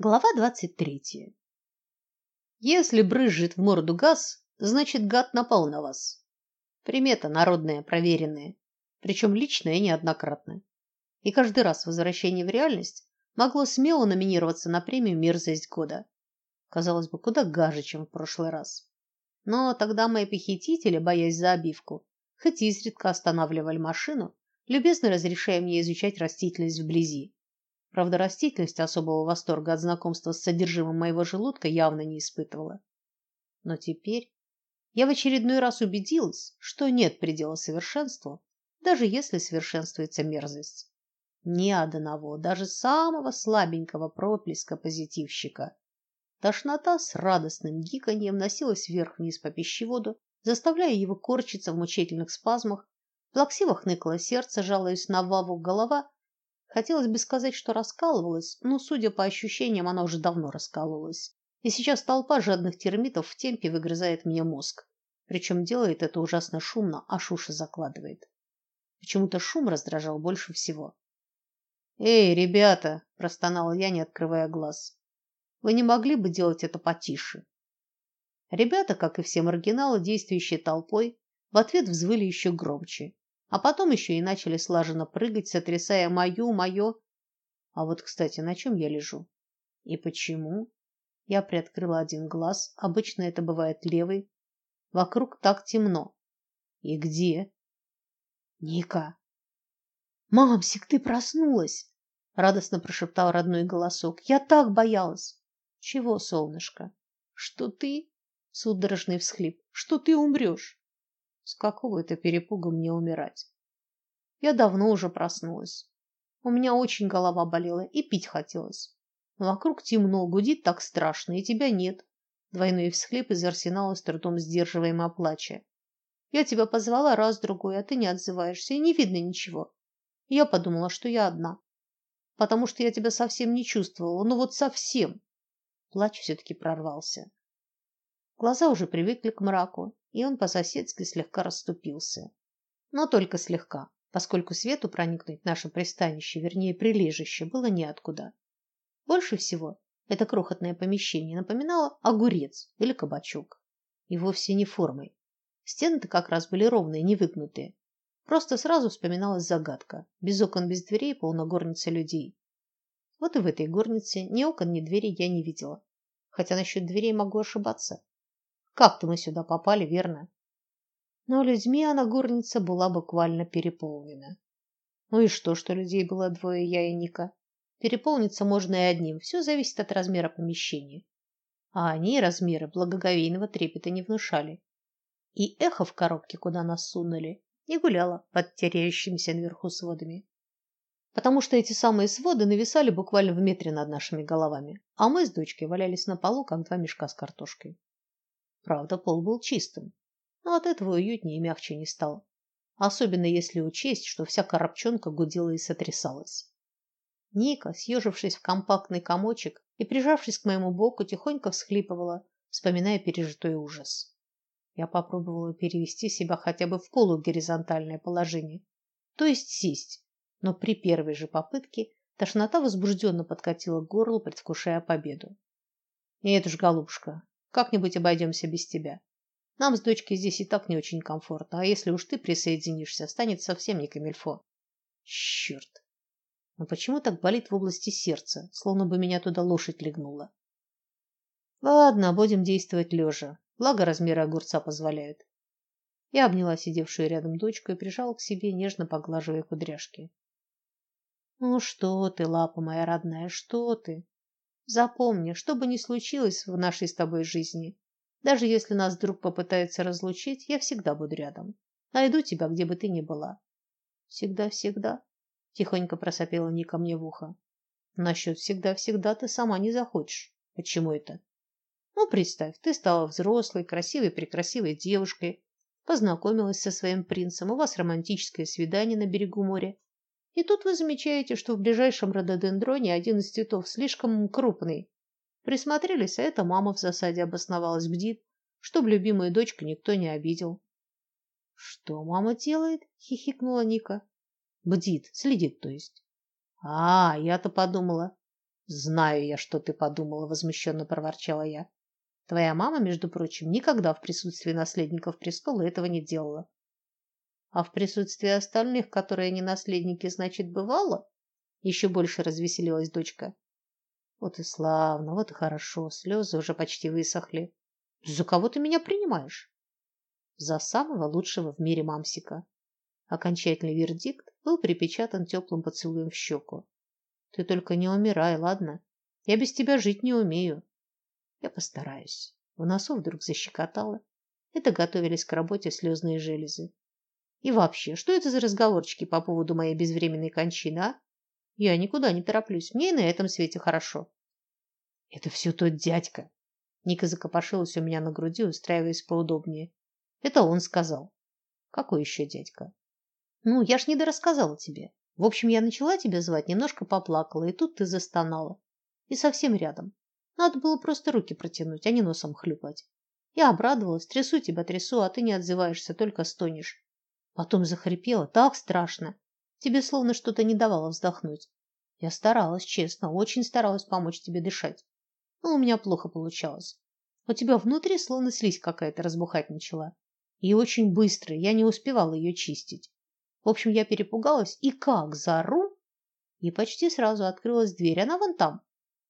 Глава двадцать третья. Если брызжет в морду газ, значит гад напал на вас. Примета народная, проверенная, причем личная и неоднократно. И каждый раз возвращение в реальность могло смело номинироваться на премию Мерзость года. Казалось бы, куда гаже, чем в прошлый раз. Но тогда мои похитители, боясь за обивку, хоть изредка останавливали машину, любезно разрешая мне изучать растительность вблизи. Правда, растительность особого восторга от знакомства с содержимым моего желудка явно не испытывала. Но теперь я в очередной раз убедилась, что нет предела совершенству, даже если совершенствуется мерзость. Ни одного, даже самого слабенького проблеска позитивщика. Тошнота с радостным гиканьем носилась вверх-вниз по пищеводу, заставляя его корчиться в мучительных спазмах. Плаксиво хныкало сердце, жалуясь на Ваву, голова Хотелось бы сказать, что раскалывалась, но, судя по ощущениям, она уже давно раскалывалась. И сейчас толпа жадных термитов в темпе выгрызает мне мозг. Причем делает это ужасно шумно, аж уши закладывает. Почему-то шум раздражал больше всего. "Эй, ребята", простонала я, не открывая глаз. "Вы не могли бы делать это потише?" Ребята, как и все маргиналы, действующие толпой, в ответ взвыли еще громче. А потом еще и начали слаженно прыгать, сотрясая мою, мое. А вот, кстати, на чем я лежу? И почему? Я приоткрыла один глаз, обычно это бывает левый. Вокруг так темно. И где? Ника. Мамсик, ты проснулась, радостно прошептал родной голосок. Я так боялась. Чего, солнышко? Что ты? Судорожный всхлип. Что ты умрешь? С какого это перепуга мне умирать? Я давно уже проснулась. У меня очень голова болела и пить хотелось. Вокруг темно, гудит так страшно, и тебя нет. Двойной всхлип из арсенала с трудом сдерживаемо плача. Я тебя позвала раз другой, а ты не отзываешься, и не видно ничего. Я подумала, что я одна. Потому что я тебя совсем не чувствовала, ну вот совсем. Плач все таки прорвался. Глаза уже привыкли к мраку, и он по-соседски слегка расступился. Но только слегка, поскольку свету проникнуть в наше пристанище, вернее, прилежище, было неоткуда. Больше всего это крохотное помещение напоминало огурец или кабачок. И вовсе не формой. Стены-то как раз были ровные, не выгнутые. Просто сразу вспоминалась загадка: без окон, без дверей, полно горницы людей. Вот и в этой горнице ни окон, ни дверей я не видела. Хотя насчет дверей могу ошибаться. Как-то мы сюда попали, верно? Но людьми она горница была буквально переполнена. Ну и что, что людей было двое, я и Ника? Переполниться можно и одним, все зависит от размера помещения. А они размеры благоговейного трепета не внушали. И эхо в коробке, куда нас сунули, не гуляло под теряющимися наверху сводами. Потому что эти самые своды нависали буквально в метре над нашими головами, а мы с дочкой валялись на полу, как два мешка с картошкой. Правда, пол был чистым, но от этого уютнее и мягче не стало. Особенно если учесть, что вся коробчонка гудела и сотрясалась. Ника, съежившись в компактный комочек и прижавшись к моему боку, тихонько всхлипывала, вспоминая пережитой ужас. Я попробовала перевести себя хотя бы в полугоризонтальное положение, то есть сесть, но при первой же попытке тошнота возбужденно подкатила к горлу, предвкушая победу. Нет уж, голубушка, как-нибудь обойдемся без тебя. Нам с дочкой здесь и так не очень комфортно, а если уж ты присоединишься, станет совсем не камильфо. Черт! Но почему так болит в области сердца, словно бы меня туда лошадь легнула? Ладно, будем действовать лежа. Благо размеры огурца позволяют. Я обняла сидевшую рядом дочку и прижала к себе, нежно поглаживая кудряшки. Ну что ты, лапа моя родная, что ты? Запомни, что бы ни случилось в нашей с тобой жизни, даже если нас вдруг попытаются разлучить, я всегда буду рядом. Найду тебя, где бы ты ни была. Всегда-всегда, тихонько просопела Ника мне в ухо. Насчет всегда-всегда ты сама не захочешь. Почему это? Ну, представь, ты стала взрослой, красивой, прекрасивой девушкой, познакомилась со своим принцем, у вас романтическое свидание на берегу моря. И тут вы замечаете, что в ближайшем рододендроне один из цветов слишком крупный. Присмотрелись, а эта мама в засаде обосновалась, бдит, чтобы любимую дочку никто не обидел. Что мама делает? хихикнула Ника. Бдит, следит, то есть. А, я-то подумала. Знаю я, что ты подумала, возмущенно проворчала я. Твоя мама, между прочим, никогда в присутствии наследников престола этого не делала. А в присутствии остальных, которые не наследники, значит, бывало? Еще больше развеселилась дочка. Вот и славно, вот и хорошо. Слезы уже почти высохли. За кого ты меня принимаешь? За самого лучшего в мире мамсика. Окончательный вердикт был припечатан теплым поцелуем в щеку. Ты только не умирай, ладно? Я без тебя жить не умею. Я постараюсь. В носу вдруг защекотало. Это готовились к работе слезные железы. И вообще, что это за разговорчики по поводу моей безвременной кончины, а? Я никуда не тороплюсь. Мне и на этом свете хорошо. Это все тот дядька. Ника закопошилась у меня на груди, устраиваясь поудобнее. Это он сказал. Какой еще дядька? Ну, я ж не дорассказала тебе. В общем, я начала тебя звать, немножко поплакала, и тут ты застонала. И совсем рядом. Надо было просто руки протянуть, а не носом хлюпать. Я обрадовалась, трясу тебя, трясу, а ты не отзываешься, только стонешь. Потом захрипела, так страшно. Тебе словно что-то не давало вздохнуть. Я старалась, честно, очень старалась помочь тебе дышать. Но у меня плохо получалось. У тебя внутри словно слизь какая-то разбухать начала. И очень быстро, я не успевала ее чистить. В общем, я перепугалась и как зару, и почти сразу открылась дверь. Она вон там.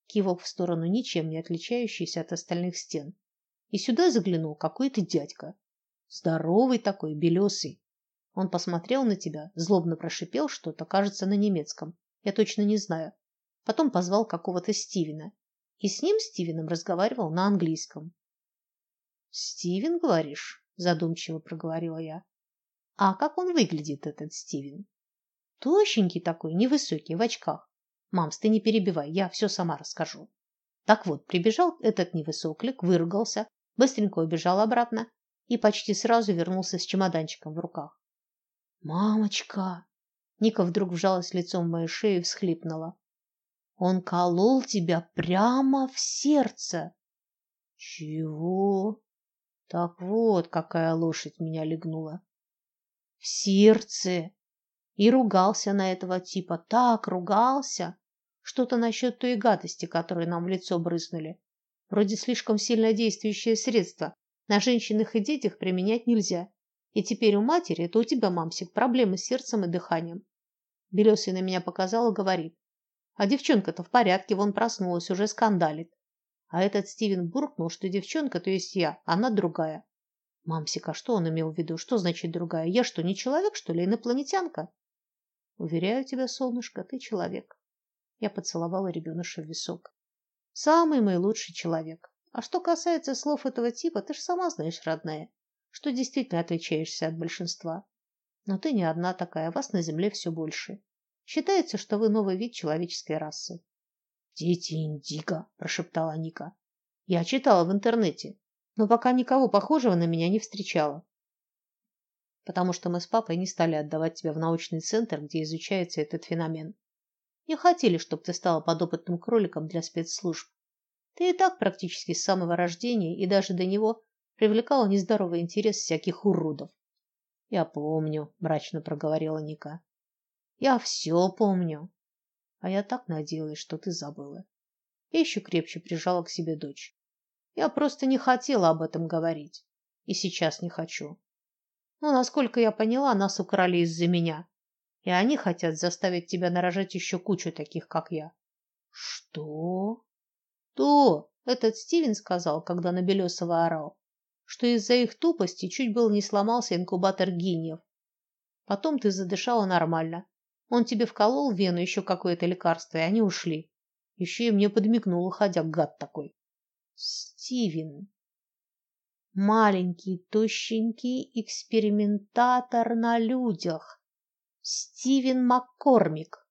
Кивок в сторону ничем не отличающейся от остальных стен. И сюда заглянул какой-то дядька. Здоровый такой, белесый. Он посмотрел на тебя, злобно прошипел что-то, кажется, на немецком. Я точно не знаю. Потом позвал какого-то Стивена. И с ним Стивеном разговаривал на английском. Стивен, говоришь? задумчиво проговорила я. А как он выглядит этот Стивен? Тощенький такой, невысокий, в очках. Мамс, ты не перебивай, я все сама расскажу. Так вот, прибежал этот невысоклик, выругался, быстренько убежал обратно и почти сразу вернулся с чемоданчиком в руках. Мамочка! Ника вдруг вжалась лицом в мою шею и всхлипнула. Он колол тебя прямо в сердце. Чего? Так вот, какая лошадь меня легнула. В сердце. И ругался на этого типа, так ругался. Что-то насчет той гадости, которую нам в лицо брызнули. Вроде слишком сильно действующее средство. На женщинах и детях применять нельзя. И теперь у матери, это у тебя, мамсик, проблемы с сердцем и дыханием. Белесый на меня показал и говорит. А девчонка-то в порядке, вон проснулась, уже скандалит. А этот Стивен буркнул, что девчонка, то есть я, она другая. Мамсик, а что он имел в виду? Что значит другая? Я что, не человек, что ли, инопланетянка? Уверяю тебя, солнышко, ты человек. Я поцеловала ребеныша в висок. Самый мой лучший человек. А что касается слов этого типа, ты ж сама знаешь, родная что действительно отличаешься от большинства. Но ты не одна такая, вас на земле все больше. Считается, что вы новый вид человеческой расы. Дети индиго, прошептала Ника. Я читала в интернете, но пока никого похожего на меня не встречала. Потому что мы с папой не стали отдавать тебя в научный центр, где изучается этот феномен. Не хотели, чтобы ты стала подопытным кроликом для спецслужб. Ты и так практически с самого рождения и даже до него привлекала нездоровый интерес всяких уродов. Я помню, мрачно проговорила Ника. Я все помню. А я так надеялась, что ты забыла. Я еще крепче прижала к себе дочь. Я просто не хотела об этом говорить. И сейчас не хочу. Но, насколько я поняла, нас украли из-за меня. И они хотят заставить тебя нарожать еще кучу таких, как я. Что? То, этот Стивен сказал, когда на Белесова орал что из-за их тупости чуть было не сломался инкубатор гениев. Потом ты задышала нормально. Он тебе вколол в вену еще какое-то лекарство, и они ушли. Еще и мне подмигнул, уходя гад такой. Стивен. Маленький, тощенький экспериментатор на людях. Стивен Маккормик.